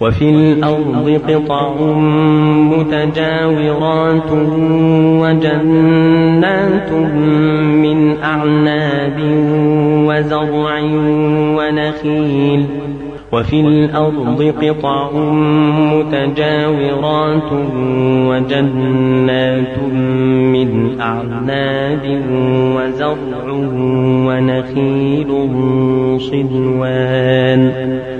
وفي الأرض قطع متجاورات وجنات من أعناب وزرع ونخيل وفي الأرض قطع متجاورات وجنات من أعناب وزرع ونخيل صنوان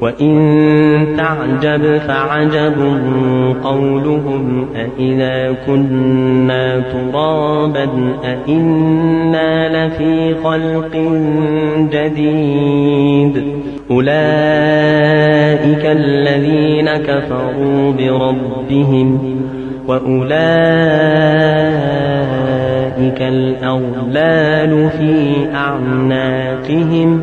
وإن تعجب فعجب قولهم أإذا كنا ترابا أإنا لفي خلق جديد أولئك الذين كفروا بربهم وأولئك الأغلال في أعناقهم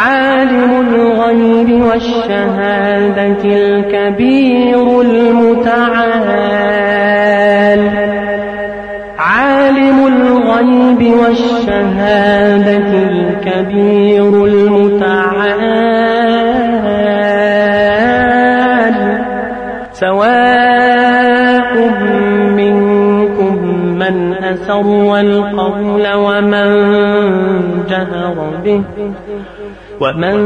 عالم الغيب والشهادة الكبير المتعال. عالم الغيب والشهادة الكبير المتعال. سواء منكم من أسر القول ومن جهر به ومن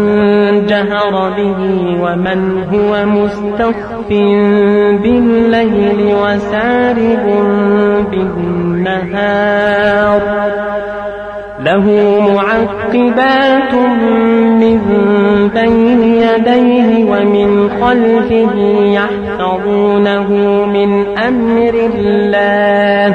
جهر به ومن هو مستخف بالليل وسارب بالنهار له معقبات من بين يديه ومن خلفه يحفظونه من أمر الله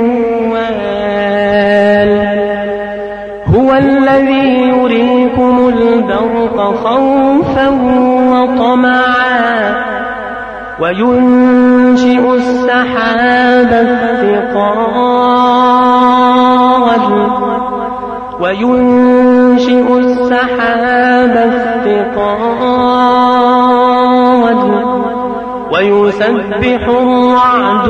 هو الذي يريكم البرق خوفا وطمعا وينشئ السحاب الثقال وينشئ السحاب الثقال ويسبح الرعد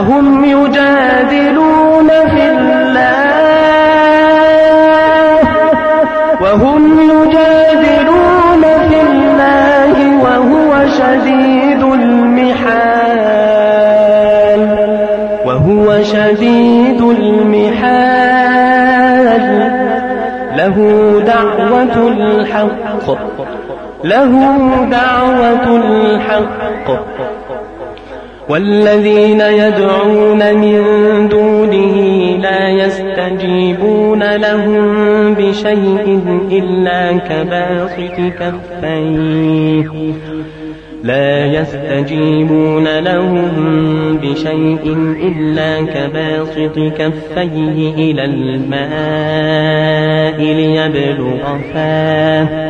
وهم يجادلون في الله. وهم يجادلون في الله وهو شديد المحال. وهو شديد المحال. له دعوة الحق. له دعوة الحق. والذين يدعون من دونه لا يستجيبون لهم بشيء إلا كباسط كفيه. لا يستجيبون لهم بشيء إلا كباسط كفيه إلى الماء ليبلغ فاه.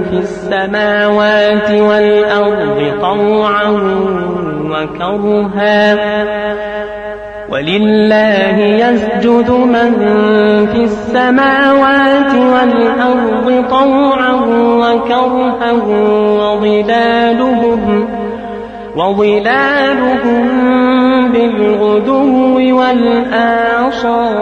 في السماوات والأرض طوعا وكرها. ولله يسجد من في السماوات والأرض طوعا وكرها. وظلالهم وظلالهم بالغدو والآصال.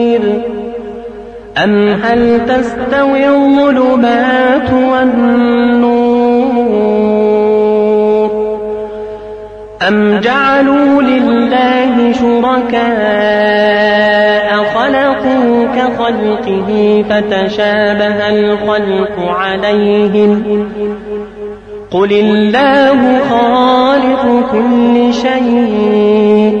أم هل تستوي الظلمات والنور أم جعلوا لله شركاء خلقوا كخلقه فتشابه الخلق عليهم قل الله خالق كل شيء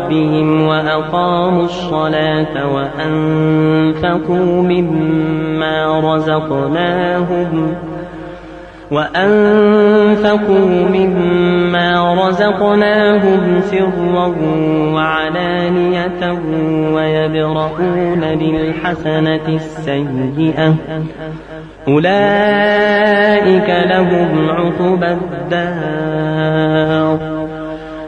وأقاموا الصلاة وأنفقوا مما رزقناهم وأنفقوا مما رزقناهم سرا وعلانية ويبرؤون بالحسنة السيئة أولئك لهم عقبى الدار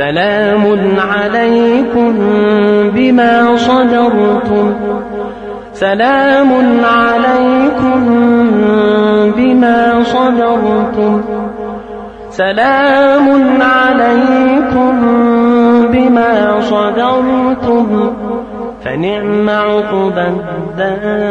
سلام عليكم بما صبرتم. سلام عليكم بما صبرتم. سلام عليكم بما صبرتم. فنعم عقبى الدار.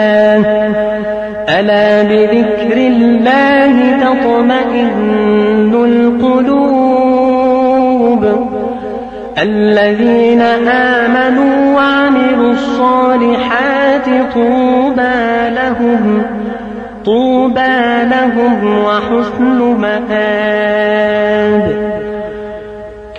تطمئن القلوب الذين آمنوا وعملوا الصالحات طوبى لهم طوبى لهم وحسن مآب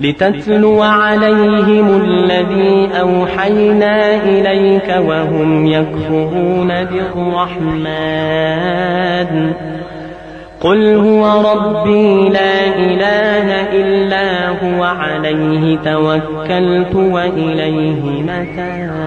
لتتلو عليهم الذي أوحينا إليك وهم يكفرون بالرحمن. قل هو ربي لا إله إلا هو عليه توكلت وإليه متاب.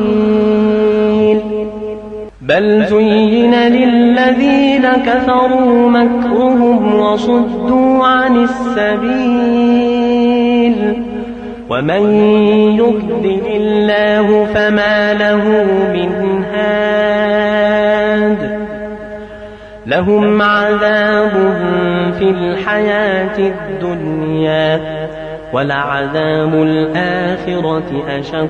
بل زين للذين كفروا مكرهم وصدوا عن السبيل. ومن يضلل الله فما له من هاد. لهم عذاب في الحياة الدنيا ولعذاب الآخرة أشق.